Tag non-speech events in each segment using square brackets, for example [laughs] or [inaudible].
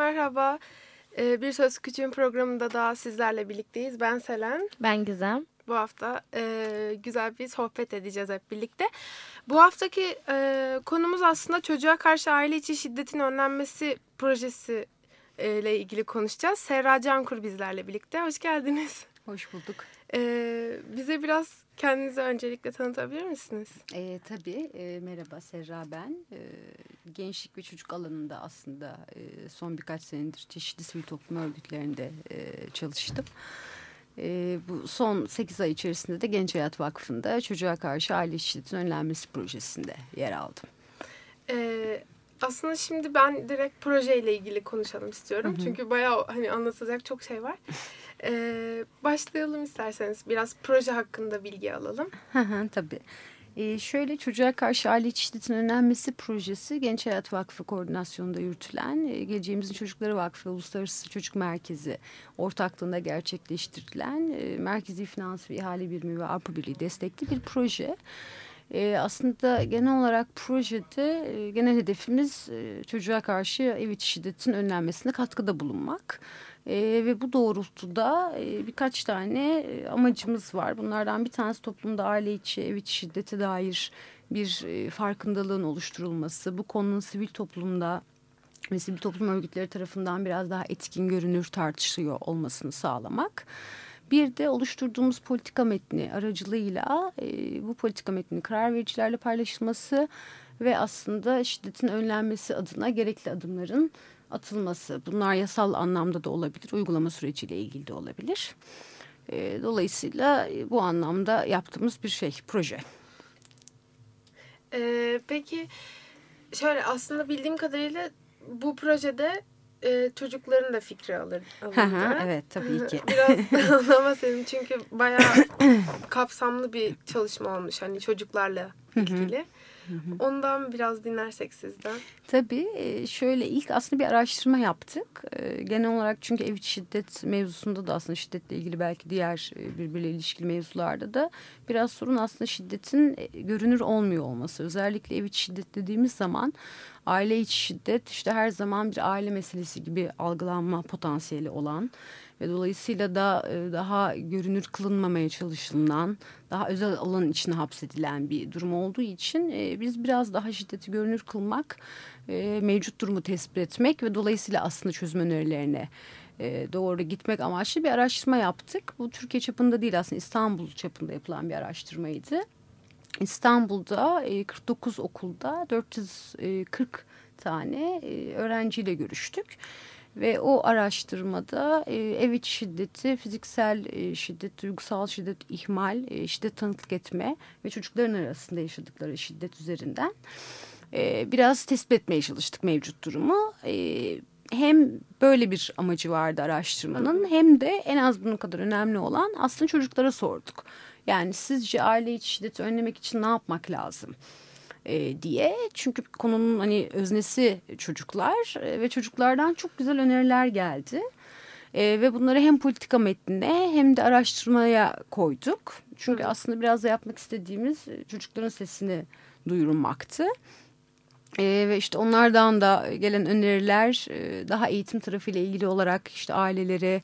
Merhaba. Ee, bir Söz Küçüğün programında daha sizlerle birlikteyiz. Ben Selen. Ben Gizem. Bu hafta e, güzel bir sohbet edeceğiz hep birlikte. Bu haftaki e, konumuz aslında çocuğa karşı aile içi şiddetin önlenmesi projesi e, ile ilgili konuşacağız. Serra Cankur bizlerle birlikte. Hoş geldiniz. Hoş bulduk. Ee, bize biraz kendinizi öncelikle tanıtabilir misiniz? E, tabii. E, merhaba Serra ben. E, gençlik ve çocuk alanında aslında e, son birkaç senedir çeşitli sivil toplum örgütlerinde e, çalıştım. E, bu son 8 ay içerisinde de Genç Hayat Vakfı'nda çocuğa karşı aile şiddetin önlenmesi projesinde yer aldım. Ee, aslında şimdi ben direkt projeyle ilgili konuşalım istiyorum. Hı hı. Çünkü bayağı hani anlatacak çok şey var. [laughs] Ee, başlayalım isterseniz. Biraz proje hakkında bilgi alalım. Tabii. Ee, şöyle çocuğa karşı aile şiddetin önlenmesi projesi Genç Hayat Vakfı koordinasyonunda yürütülen e, Geleceğimizin Çocukları Vakfı Uluslararası Çocuk Merkezi ortaklığında gerçekleştirilen e, merkezi finans ve ihale birimi ve Avrupa Birliği destekli bir proje. E, aslında genel olarak projede e, genel hedefimiz e, çocuğa karşı ev içi şiddetin önlenmesine katkıda bulunmak. E, ve bu doğrultuda e, birkaç tane e, amacımız var. Bunlardan bir tanesi toplumda aile içi, ev içi şiddete dair bir e, farkındalığın oluşturulması. Bu konunun sivil toplumda ve sivil toplum örgütleri tarafından biraz daha etkin görünür tartışılıyor olmasını sağlamak. Bir de oluşturduğumuz politika metni aracılığıyla e, bu politika metninin karar vericilerle paylaşılması ve aslında şiddetin önlenmesi adına gerekli adımların atılması. Bunlar yasal anlamda da olabilir, uygulama süreciyle ilgili de olabilir. E, dolayısıyla e, bu anlamda yaptığımız bir şey, proje. Ee, peki şöyle aslında bildiğim kadarıyla bu projede e, çocukların da fikri alır, evet tabii ki. [laughs] Biraz anlama senin çünkü bayağı [coughs] kapsamlı bir çalışma olmuş hani çocuklarla ilgili. Ondan biraz dinlersek sizden. Tabii e, şöyle ilk aslında bir araştırma yaptık. E, Genel olarak çünkü ev içi şiddet mevzusunda da aslında şiddetle ilgili belki diğer e, birbiriyle ilişkili mevzularda da biraz sorun aslında şiddetin görünür olmuyor olması. Özellikle ev içi şiddet dediğimiz zaman aile içi şiddet işte her zaman bir aile meselesi gibi algılanma potansiyeli olan ve dolayısıyla da e, daha görünür kılınmamaya çalışılan, daha özel alanın içine hapsedilen bir durum olduğu için e, biz biraz daha şiddeti görünür kılmak, e, mevcut durumu tespit etmek ve dolayısıyla aslında çözüm önerilerine doğru gitmek amaçlı bir araştırma yaptık. Bu Türkiye çapında değil aslında İstanbul çapında yapılan bir araştırmaydı. İstanbul'da e, 49 okulda 440 tane e, öğrenciyle görüştük. Ve o araştırmada e, ev içi şiddeti, fiziksel e, şiddet, duygusal şiddet, ihmal, e, şiddet tanıklık etme ve çocukların arasında yaşadıkları şiddet üzerinden e, biraz tespit etmeye çalıştık mevcut durumu. E, hem böyle bir amacı vardı araştırmanın hem de en az bunun kadar önemli olan aslında çocuklara sorduk. Yani sizce aile içi şiddeti önlemek için ne yapmak lazım? e, diye. Çünkü konunun hani öznesi çocuklar e, ve çocuklardan çok güzel öneriler geldi. E, ve bunları hem politika metnine hem de araştırmaya koyduk. Çünkü aslında biraz da yapmak istediğimiz e, çocukların sesini duyurmaktı. E, ve işte onlardan da gelen öneriler e, daha eğitim tarafıyla ilgili olarak işte ailelere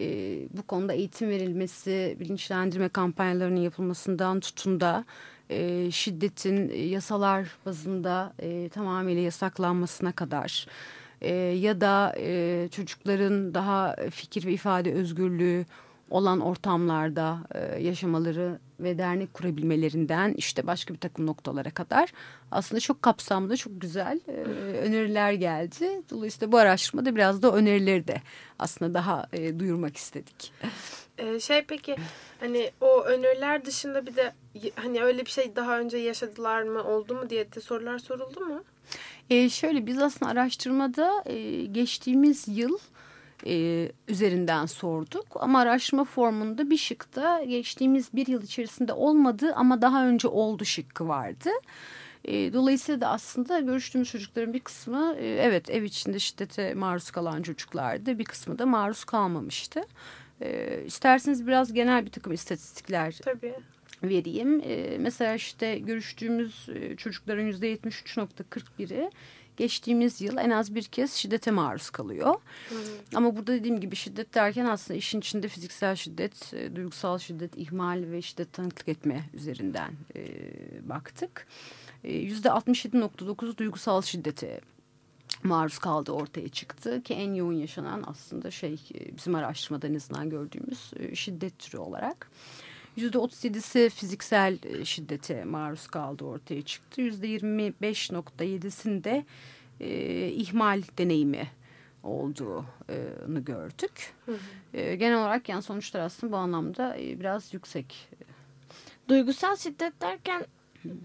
e, bu konuda eğitim verilmesi, bilinçlendirme kampanyalarının yapılmasından tutun da e, şiddetin e, yasalar bazında e, tamamıyla yasaklanmasına kadar e, ya da e, çocukların daha fikir ve ifade özgürlüğü olan ortamlarda e, yaşamaları ve dernek kurabilmelerinden işte başka bir takım noktalara kadar aslında çok kapsamlı, çok güzel e, öneriler geldi. Dolayısıyla bu araştırmada biraz da önerileri de aslında daha e, duyurmak istedik. Şey peki hani o öneriler dışında bir de hani öyle bir şey daha önce yaşadılar mı oldu mu diye de sorular soruldu mu? Ee, şöyle biz aslında araştırmada e, geçtiğimiz yıl e, üzerinden sorduk. Ama araştırma formunda bir şıkta geçtiğimiz bir yıl içerisinde olmadı ama daha önce oldu şıkkı vardı. E, dolayısıyla da aslında görüştüğümüz çocukların bir kısmı e, evet ev içinde şiddete maruz kalan çocuklardı. Bir kısmı da maruz kalmamıştı. E, isterseniz biraz genel bir takım istatistikler Tabii. vereyim. E, mesela işte görüştüğümüz e, çocukların yüzde 73.41'i geçtiğimiz yıl en az bir kez şiddete maruz kalıyor. Hı. Ama burada dediğim gibi şiddet derken aslında işin içinde fiziksel şiddet, e, duygusal şiddet, ihmal ve şiddet tanıklık etme üzerinden e, baktık. Yüzde 67.9 duygusal şiddete maruz kaldığı ortaya çıktı ki en yoğun yaşanan aslında şey e, bizim araştırmada en azından gördüğümüz e, şiddet türü olarak. %37'si fiziksel e, şiddete maruz kaldı ortaya çıktı. %25.7'sinde e, ihmal deneyimi olduğunu gördük. Hı hı. E, genel olarak yani sonuçlar aslında bu anlamda e, biraz yüksek. Duygusal şiddet derken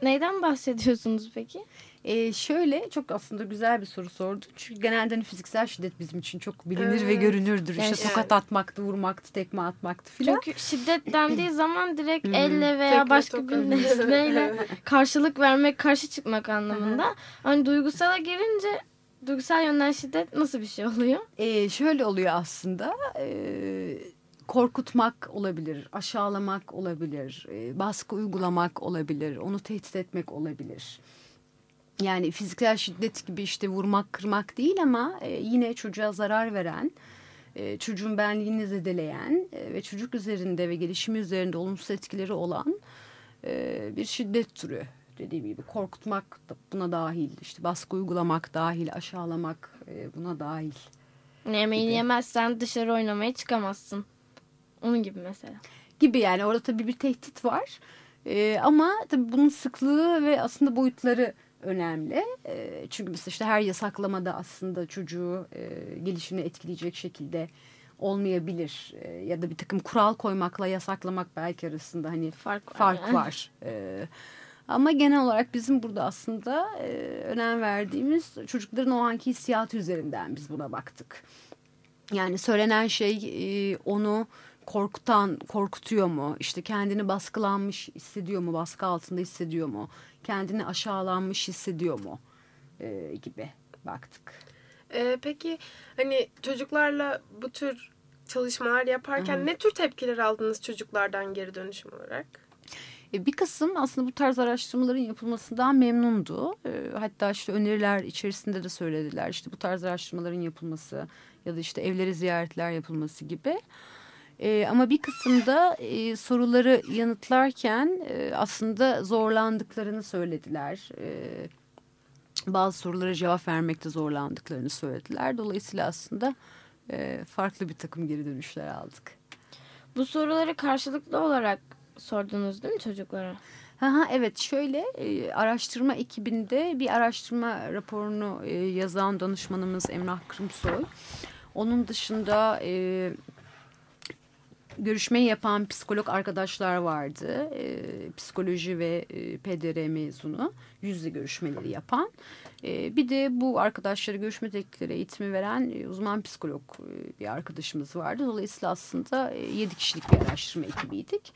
neyden bahsediyorsunuz peki? Ee, şöyle çok aslında güzel bir soru sordu. Çünkü genelde hani fiziksel şiddet bizim için çok bilinir evet. ve görünürdür. Yani işte tokat atmaktı, vurmaktı, tekme atmaktı filan. Çünkü şiddet dendiği [clears throat] zaman direkt elle veya tekme, başka bir nesneyle [laughs] karşılık vermek, karşı çıkmak anlamında. hani duygusala gelince duygusal yönden şiddet nasıl bir şey oluyor? Ee, şöyle oluyor aslında. Ee, korkutmak olabilir, aşağılamak olabilir, e, baskı uygulamak olabilir, onu tehdit etmek olabilir yani fiziksel şiddet gibi işte vurmak kırmak değil ama e, yine çocuğa zarar veren e, çocuğun benliğini zedeleyen e, ve çocuk üzerinde ve gelişimi üzerinde olumsuz etkileri olan e, bir şiddet türü dediğim gibi korkutmak da buna dahil işte baskı uygulamak dahil aşağılamak e, buna dahil. Yemeğini gibi. yemezsen dışarı oynamaya çıkamazsın. Onun gibi mesela. Gibi yani orada tabii bir tehdit var. Ee, ama tabii bunun sıklığı ve aslında boyutları önemli. E, çünkü mesela işte her yasaklamada aslında çocuğu e, gelişimini etkileyecek şekilde olmayabilir. E, ya da bir takım kural koymakla yasaklamak belki arasında hani fark var. Fark var. E, ama genel olarak bizim burada aslında e, önem verdiğimiz çocukların o anki hissiyatı üzerinden biz buna baktık. Yani söylenen şey e, onu korkutan, korkutuyor mu? İşte kendini baskılanmış hissediyor mu? Baskı altında hissediyor mu? Kendini aşağılanmış hissediyor mu e, gibi baktık. E, peki hani çocuklarla bu tür çalışmalar yaparken Hı. ne tür tepkiler aldınız çocuklardan geri dönüşüm olarak? E, bir kısım aslında bu tarz araştırmaların yapılmasından memnundu. E, hatta işte öneriler içerisinde de söylediler. İşte bu tarz araştırmaların yapılması ya da işte evleri ziyaretler yapılması gibi. E, ama bir kısımda e, soruları yanıtlarken e, aslında zorlandıklarını söylediler. E, bazı sorulara cevap vermekte zorlandıklarını söylediler. Dolayısıyla aslında e, farklı bir takım geri dönüşler aldık. Bu soruları karşılıklı olarak sordunuz değil mi çocuklara? Ha, evet şöyle e, araştırma ekibinde bir araştırma raporunu e, yazan danışmanımız Emrah Kırımsoy. Onun dışında e, görüşmeyi yapan psikolog arkadaşlar vardı. E, psikoloji ve e, PDR mezunu yüzde görüşmeleri yapan. E, bir de bu arkadaşları görüşme teknikleri eğitimi veren e, uzman psikolog e, bir arkadaşımız vardı. Dolayısıyla aslında e, 7 kişilik bir araştırma ekibiydik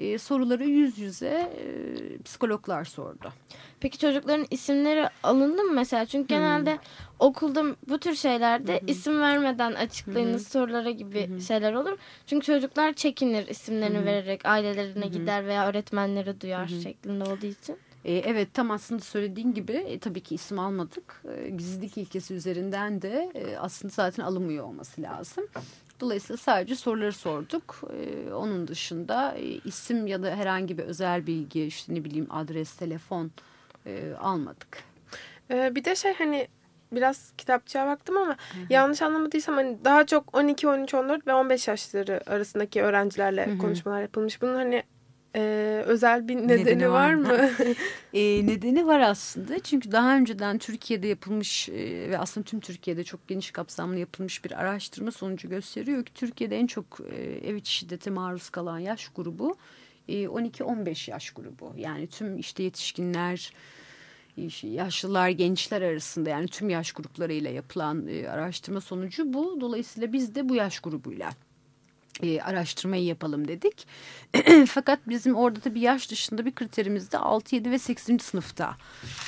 e, soruları yüz yüze e, psikologlar sordu. Peki çocukların isimleri alındı mı mesela? Çünkü hmm. genelde okulda bu tür şeylerde hmm. isim vermeden açıklayınız hmm. sorulara gibi hmm. şeyler olur. Çünkü çocuklar çekinir isimlerini hmm. vererek ailelerine hmm. gider veya öğretmenleri duyar hmm. şeklinde olduğu için. E, evet tam aslında söylediğin gibi e, tabii ki isim almadık. E, gizlilik ilkesi üzerinden de e, aslında zaten alınmıyor olması lazım. Dolayısıyla sadece soruları sorduk. Ee, onun dışında e, isim ya da herhangi bir özel bilgi işte ne bileyim adres, telefon e, almadık. Ee, bir de şey hani biraz kitapçıya baktım ama Hı-hı. yanlış anlamadıysam hani daha çok 12, 13, 14 ve 15 yaşları arasındaki öğrencilerle Hı-hı. konuşmalar yapılmış. Bunun hani e, özel bir nedeni, nedeni var, var mı? [laughs] e, nedeni var aslında. Çünkü daha önceden Türkiye'de yapılmış e, ve aslında tüm Türkiye'de çok geniş kapsamlı yapılmış bir araştırma sonucu gösteriyor ki Türkiye'de en çok e, ev içi şiddete maruz kalan yaş grubu e, 12-15 yaş grubu. Yani tüm işte yetişkinler, yaşlılar, gençler arasında yani tüm yaş gruplarıyla yapılan e, araştırma sonucu bu. Dolayısıyla biz de bu yaş grubuyla e, araştırmayı yapalım dedik. [clears throat] Fakat bizim orada da bir yaş dışında bir kriterimiz de 6, 7 ve 8. sınıfta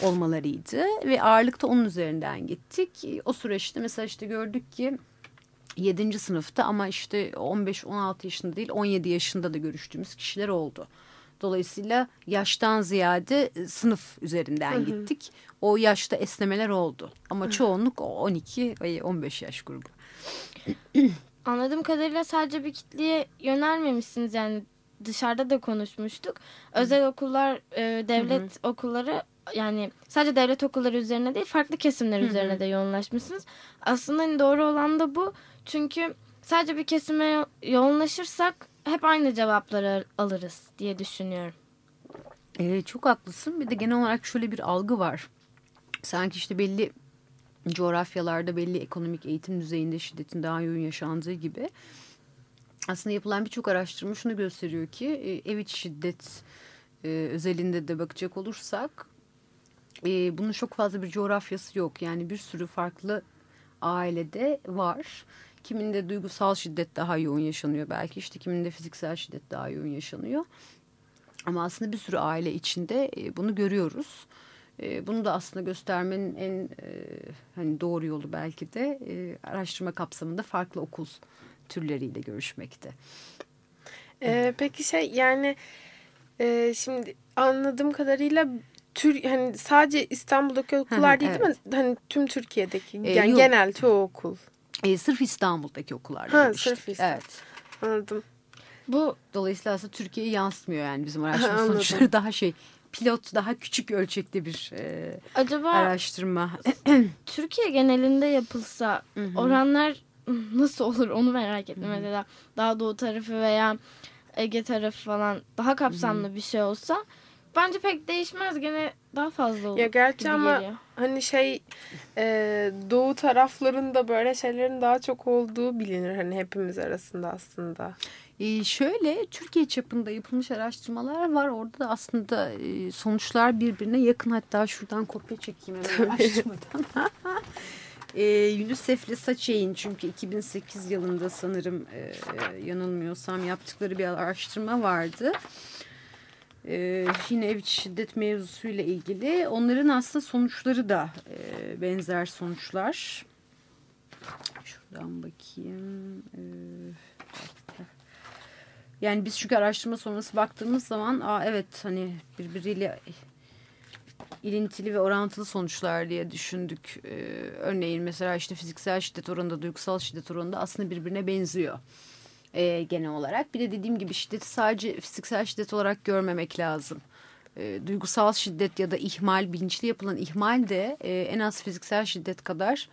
olmalarıydı. Ve ağırlıkta onun üzerinden gittik. E, o süreçte mesela işte gördük ki 7. sınıfta ama işte 15-16 yaşında değil 17 yaşında da görüştüğümüz kişiler oldu. Dolayısıyla yaştan ziyade e, sınıf üzerinden hı hı. gittik. O yaşta esnemeler oldu. Ama çoğunluk 12 ve 15 yaş grubu. [clears throat] Anladığım kadarıyla sadece bir kitleye yönelmemişsiniz yani dışarıda da konuşmuştuk. Özel okullar, e, devlet hı okulları yani sadece devlet okulları üzerine değil farklı kesimler hı üzerine de yoğunlaşmışsınız. Aslında hani doğru olan da bu. Çünkü sadece bir kesime yoğunlaşırsak hep aynı cevapları alırız diye düşünüyorum. Ee, çok haklısın. Bir de genel olarak şöyle bir algı var. Sanki işte belli coğrafyalarda belli ekonomik eğitim düzeyinde şiddetin daha yoğun yaşandığı gibi aslında yapılan birçok araştırma şunu gösteriyor ki e, ev içi şiddet e, özelinde de bakacak olursak e, bunun çok fazla bir coğrafyası yok. Yani bir sürü farklı ailede var. Kiminde duygusal şiddet daha yoğun yaşanıyor belki işte kiminde fiziksel şiddet daha yoğun yaşanıyor. Ama aslında bir sürü aile içinde bunu görüyoruz. E, bunu da aslında göstermenin en e, hani doğru yolu belki de e, araştırma kapsamında farklı okul türleriyle görüşmekte. Ee, peki şey yani e, şimdi anladığım kadarıyla tür hani sadece İstanbul'daki okullar değil evet. değil mi? Hani tüm Türkiye'deki ee, yani yok. genel çoğu okul. Ee, sırf İstanbul'daki okullar. Ha, sırf İstanbul. Evet. Anladım. Bu dolayısıyla aslında Türkiye'yi yansıtmıyor yani bizim araştırma sonuçları [laughs] daha şey pilot daha küçük ölçekte bir e, Acaba araştırma. [clears throat] Türkiye genelinde yapılsa Hı -hı. oranlar nasıl olur onu merak ettim. Hı -hı. Mesela daha doğu tarafı veya Ege tarafı falan daha kapsamlı Hı -hı. bir şey olsa bence pek değişmez gene daha fazla olur. Ya gerçi ama geliyor. hani şey e, doğu taraflarında böyle şeylerin daha çok olduğu bilinir hani hepimiz arasında aslında. Ee, şöyle Türkiye çapında yapılmış araştırmalar var. Orada da aslında e, sonuçlar birbirine yakın. Hatta şuradan kopya çekeyim hemen araştırmadan. [laughs] e, UNICEF'le Saçey'in çünkü 2008 yılında sanırım e, yanılmıyorsam yaptıkları bir araştırma vardı. E, yine ev şiddet mevzusuyla ilgili. Onların aslında sonuçları da e, benzer sonuçlar. Şuradan bakayım. E, yani biz çünkü araştırma sonrası baktığımız zaman aa evet hani birbiriyle ilintili ve orantılı sonuçlar diye düşündük. Ee, örneğin mesela işte fiziksel şiddet oranında, duygusal şiddet oranında aslında birbirine benziyor ee, genel olarak. Bir de dediğim gibi şiddeti sadece fiziksel şiddet olarak görmemek lazım. Ee, duygusal şiddet ya da ihmal, bilinçli yapılan ihmal de e, en az fiziksel şiddet kadar e,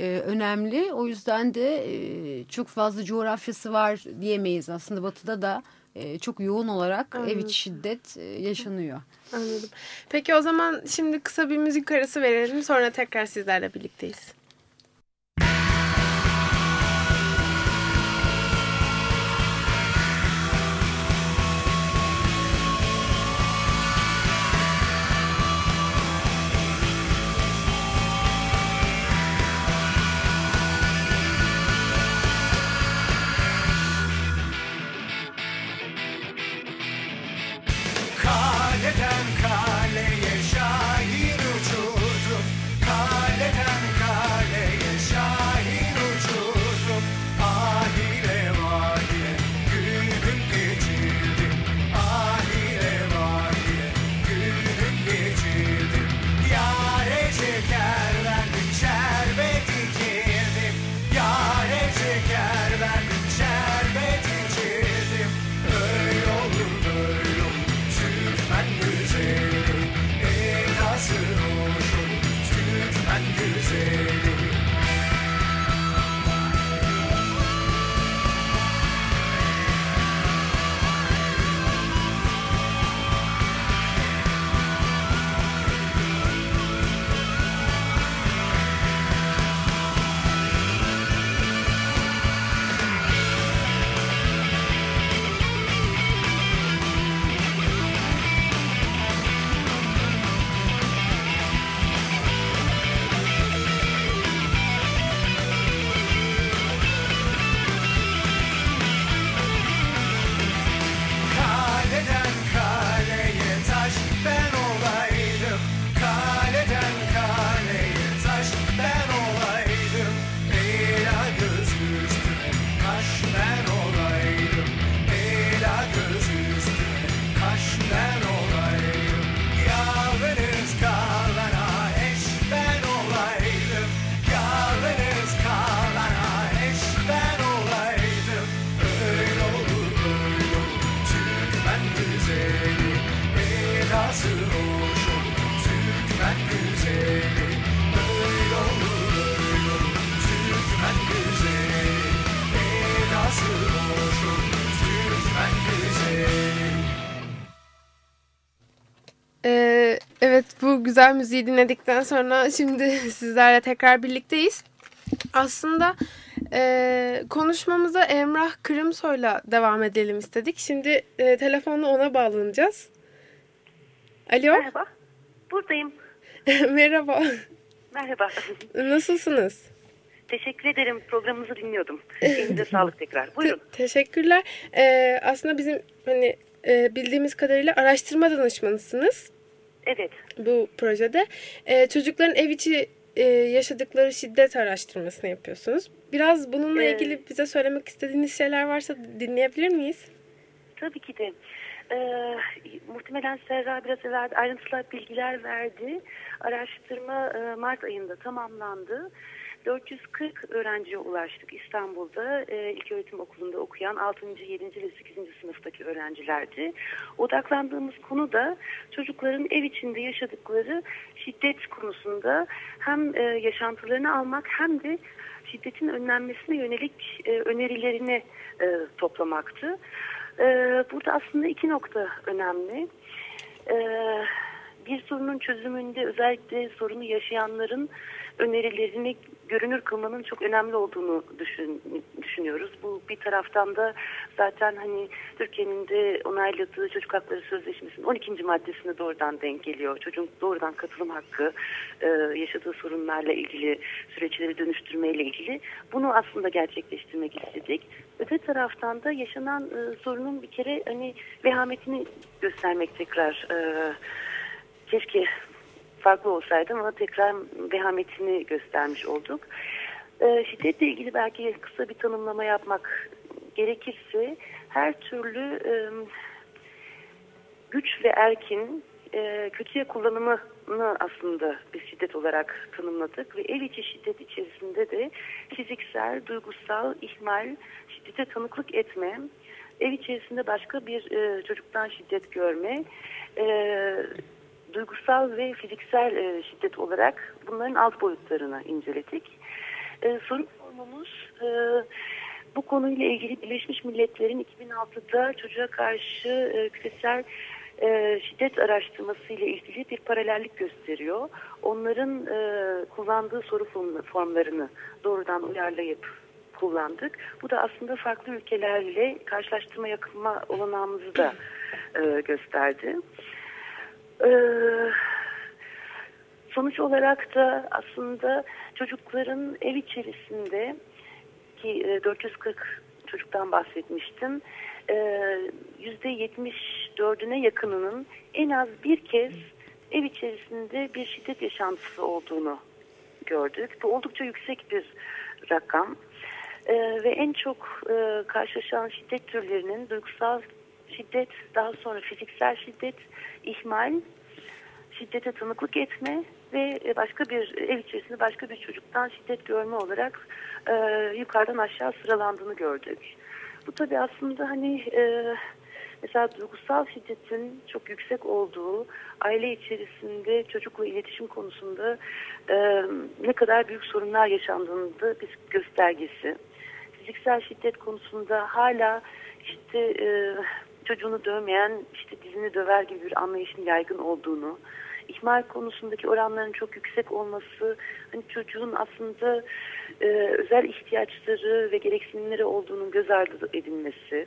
önemli. O yüzden de e, çok fazla coğrafyası var diyemeyiz. Aslında batıda da e, çok yoğun olarak Anladım. ev içi şiddet e, yaşanıyor. Anladım. Peki o zaman şimdi kısa bir müzik arası verelim. Sonra tekrar sizlerle birlikteyiz. Ee, evet bu güzel müziği dinledikten sonra şimdi [laughs] sizlerle tekrar birlikteyiz. Aslında e, konuşmamıza Emrah Kırımsoy'la devam edelim istedik. Şimdi e, telefonla ona bağlanacağız. Alo. Merhaba. Buradayım. [laughs] Merhaba. Merhaba. [laughs] Nasılsınız? Teşekkür ederim. Programınızı dinliyordum. Elinize sağlık tekrar. Buyurun. Te- teşekkürler. Ee, aslında bizim hani e, bildiğimiz kadarıyla araştırma danışmanısınız Evet. bu projede. Ee, çocukların ev içi e, yaşadıkları şiddet araştırmasını yapıyorsunuz. Biraz bununla Evet. ilgili bize söylemek istediğiniz şeyler varsa dinleyebilir miyiz? Tabii ki de. Ee, muhtemelen Serra biraz evvel ayrıntılı bilgiler verdi. Araştırma e, Mart ayında tamamlandı. 440 öğrenciye ulaştık İstanbul'da e, ilköğretim okulunda okuyan 6. 7. ve 8. sınıftaki öğrencilerdi. Odaklandığımız konu da çocukların ev içinde yaşadıkları şiddet konusunda hem e, yaşantılarını almak hem de şiddetin önlenmesine yönelik e, önerilerini e, toplamaktı. E, burada aslında iki nokta önemli. E, bir sorunun çözümünde özellikle sorunu yaşayanların önerilerini görünür kılmanın çok önemli olduğunu düşün, düşünüyoruz. Bu bir taraftan da zaten hani Türkiye'nin de onayladığı Çocuk Hakları Sözleşmesi'nin 12. maddesine doğrudan denk geliyor. Çocuğun doğrudan katılım hakkı, e, yaşadığı sorunlarla ilgili süreçleri dönüştürmeyle ilgili bunu aslında gerçekleştirmek istedik. Öte taraftan da yaşanan e, sorunun bir kere hani vehametini göstermek tekrar e, keşke farklı olsaydı ama tekrar vehametini göstermiş olduk. Ee, şiddetle ilgili belki kısa bir tanımlama yapmak gerekirse her türlü e, güç ve erkin e, kötüye kullanımını aslında biz şiddet olarak tanımladık ve ev içi şiddet içerisinde de fiziksel, duygusal, ihmal, şiddete tanıklık etme, ev içerisinde başka bir e, çocuktan şiddet görme, e, duygusal ve fiziksel e, şiddet olarak bunların alt boyutlarını inceledik. E, soru sormamız e, bu konuyla ilgili Birleşmiş Milletler'in 2006'da çocuğa karşı e, küresel e, şiddet araştırması ile ilgili bir paralellik gösteriyor. Onların e, kullandığı soru form- formlarını doğrudan uyarlayıp kullandık. Bu da aslında farklı ülkelerle karşılaştırma yakınma olanağımızı da e, gösterdi. Ee, sonuç olarak da aslında çocukların ev içerisinde ki e, 440 çocuktan bahsetmiştim. Yüzde 74'üne yakınının en az bir kez ev içerisinde bir şiddet yaşantısı olduğunu gördük. Bu oldukça yüksek bir rakam. Ee, ve en çok e, karşılaşan şiddet türlerinin duygusal şiddet, daha sonra fiziksel şiddet, ihmal, şiddete tanıklık etme ve başka bir ev içerisinde başka bir çocuktan şiddet görme olarak e, yukarıdan aşağı sıralandığını gördük. Bu tabii aslında hani e, mesela duygusal şiddetin çok yüksek olduğu aile içerisinde çocukla iletişim konusunda e, ne kadar büyük sorunlar yaşandığını da bir göstergesi. Fiziksel şiddet konusunda hala işte e, çocuğunu dövmeyen işte dizini döver gibi bir anlayışın yaygın olduğunu, ihmal konusundaki oranların çok yüksek olması, hani çocuğun aslında e, özel ihtiyaçları ve gereksinimleri olduğunun göz ardı edilmesi,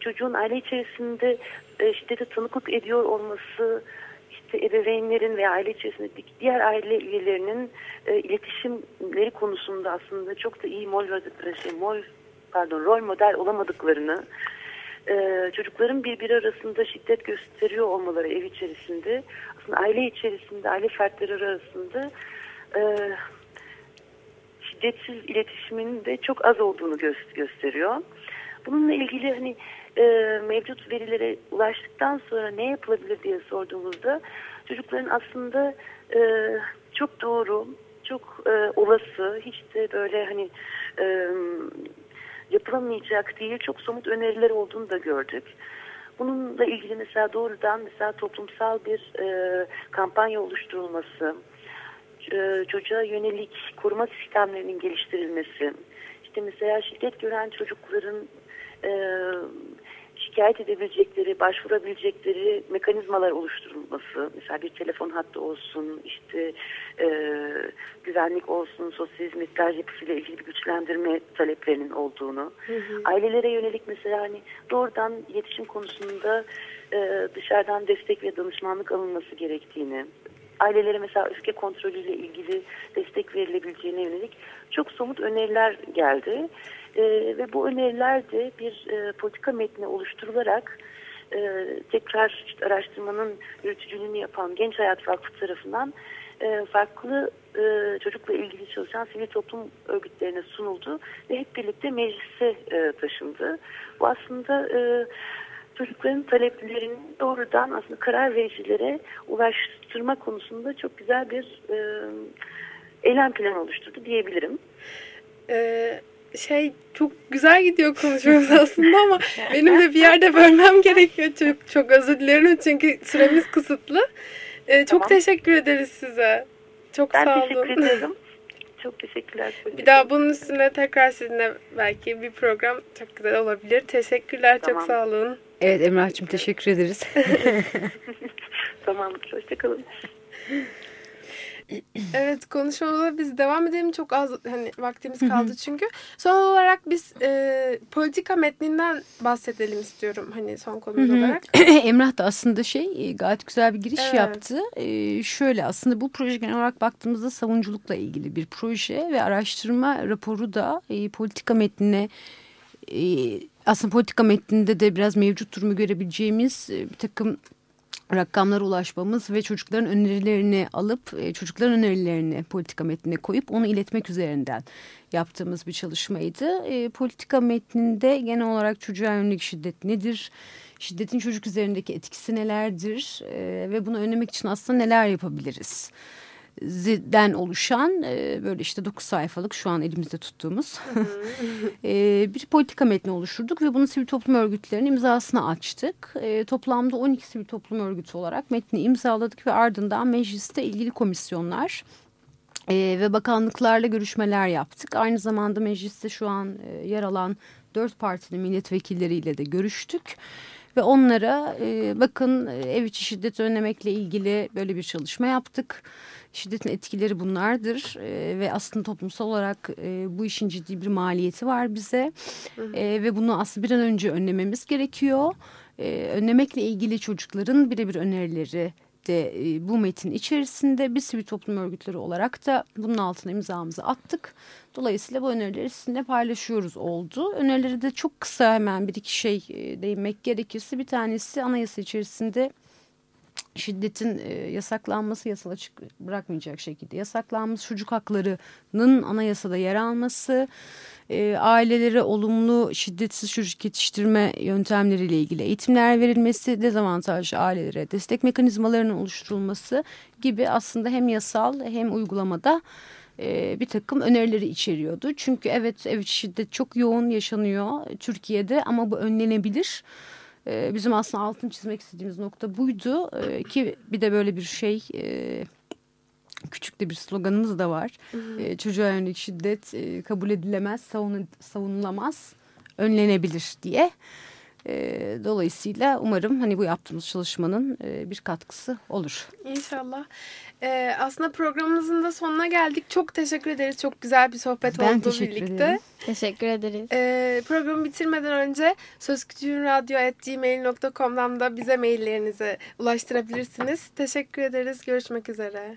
çocuğun aile içerisinde e, şiddete tanıklık ediyor olması, işte ebeveynlerin veya aile içerisindeki diğer aile üyelerinin e, iletişimleri konusunda aslında çok da iyi mol, şey, mol pardon rol model olamadıklarını e, çocukların birbiri arasında şiddet gösteriyor olmaları ev içerisinde aslında aile içerisinde aile fertleri arasında e, şiddetsiz iletişimin de çok az olduğunu gö gösteriyor. Bununla ilgili hani e, mevcut verilere ulaştıktan sonra ne yapılabilir diye sorduğumuzda çocukların aslında e, çok doğru, çok e, olası, hiç de böyle hani e, yapılamayacak değil çok somut öneriler olduğunu da gördük. Bununla ilgili mesela doğrudan mesela toplumsal bir e, kampanya oluşturulması, e, çocuğa yönelik koruma sistemlerinin geliştirilmesi, işte mesela şiddet gören çocukların e, şikayet edebilecekleri, başvurabilecekleri mekanizmalar oluşturulması, mesela bir telefon hattı olsun, işte e, güvenlik olsun, sosyal hizmetler yapısıyla ilgili bir güçlendirme taleplerinin olduğunu, hı hı. ailelere yönelik mesela hani doğrudan iletişim konusunda e, dışarıdan destek ve danışmanlık alınması gerektiğini, ailelere mesela öfke kontrolüyle ilgili destek verilebileceğine yönelik çok somut öneriler geldi. E, ve bu öneriler de bir e, politika metni oluşturularak e, tekrar işte araştırmanın yürütücülüğünü yapan Genç Hayat Vakfı tarafından e, farklı e, çocukla ilgili çalışan sivil toplum örgütlerine sunuldu ve hep birlikte meclise e, taşındı. Bu aslında e, çocukların taleplerini doğrudan aslında karar vericilere ulaştırma konusunda çok güzel bir e, eylem planı oluşturdu diyebilirim. Ee, şey çok güzel gidiyor konuşmamız [laughs] aslında ama benim de bir yerde bölmem gerekiyor. Çok, çok özür dilerim çünkü süremiz kısıtlı. Ee, çok tamam. teşekkür ederiz size. Çok ben sağ olun. Ben teşekkür ederim. Çok teşekkürler. [laughs] Bir daha bunun üstüne tekrar sizinle belki bir program çok güzel olabilir. Teşekkürler. Tamam. Çok sağ olun. Evet Emrah'cığım teşekkür ederiz. [laughs] tamam. Hoşçakalın. evet konuşmamıza biz devam edelim. Çok az hani vaktimiz kaldı çünkü. Son olarak biz e, politika metninden bahsedelim istiyorum. Hani son konumuz olarak. [clears throat] Emrah da aslında şey e, gayet güzel bir giriş evet. yaptı. Ee, şöyle aslında bu proje genel olarak baktığımızda savunuculukla ilgili bir proje ve araştırma raporu da e, politika metnine e, aslında politika metninde de biraz mevcut durumu görebileceğimiz e, bir takım rakamlara ulaşmamız ve çocukların önerilerini alıp e, çocukların önerilerini politika metnine koyup onu iletmek üzerinden yaptığımız bir çalışmaydı. E, politika metninde genel olarak çocuğa yönelik şiddet nedir? Şiddetin çocuk üzerindeki etkisi nelerdir? Ve bunu önlemek için aslında neler yapabiliriz? Den oluşan e, böyle işte 9 sayfalık şu an elimizde tuttuğumuz [laughs] e, bir politika metni oluşturduk ve bunu sivil toplum örgütlerinin imzasına açtık. E, toplamda 12 sivil toplum örgütü olarak metni imzaladık ve ardından mecliste ilgili komisyonlar e, ve bakanlıklarla görüşmeler yaptık. Aynı zamanda mecliste şu an e, yer alan dört partinin milletvekilleriyle de görüştük. Ve onlara e, bakın ev içi şiddet önlemekle ilgili böyle bir çalışma yaptık. Şiddetin etkileri bunlardır e, ve aslında toplumsal olarak e, bu işin ciddi bir maliyeti var bize E, ve bunu aslında bir an önce önlememiz gerekiyor. E, önlemekle ilgili çocukların birebir önerileri de e, bu metin içerisinde bir sivil toplum örgütleri olarak da bunun altına imzamızı attık. Dolayısıyla bu önerileri sizinle paylaşıyoruz oldu. Önerileri de çok kısa hemen bir iki şey e, değinmek gerekirse bir tanesi anayasa içerisinde şiddetin e, yasaklanması yasal açık bırakmayacak şekilde yasaklanması, çocuk haklarının anayasada yer alması, e, ailelere olumlu şiddetsiz çocuk yetiştirme yöntemleriyle ilgili eğitimler verilmesi, dezavantajlı ailelere destek mekanizmalarının oluşturulması gibi aslında hem yasal hem uygulamada e, bir takım önerileri içeriyordu. Çünkü evet evet şiddet çok yoğun yaşanıyor Türkiye'de ama bu önlenebilir. E, bizim aslında altın çizmek istediğimiz nokta buydu e, ki bir de böyle bir şey e, küçük de bir sloganımız da var. E, çocuğa yönelik şiddet e, kabul edilemez, savun, savunulamaz, önlenebilir diye. E, dolayısıyla umarım hani bu yaptığımız çalışmanın e, bir katkısı olur. İnşallah. E, aslında programımızın da sonuna geldik. Çok teşekkür ederiz. Çok güzel bir sohbet ben oldu teşekkür birlikte. Ederim. Teşekkür ederiz. E, programı bitirmeden önce sözküçüğünradyo.gmail.com'dan da bize maillerinizi ulaştırabilirsiniz. Teşekkür ederiz. Görüşmek üzere.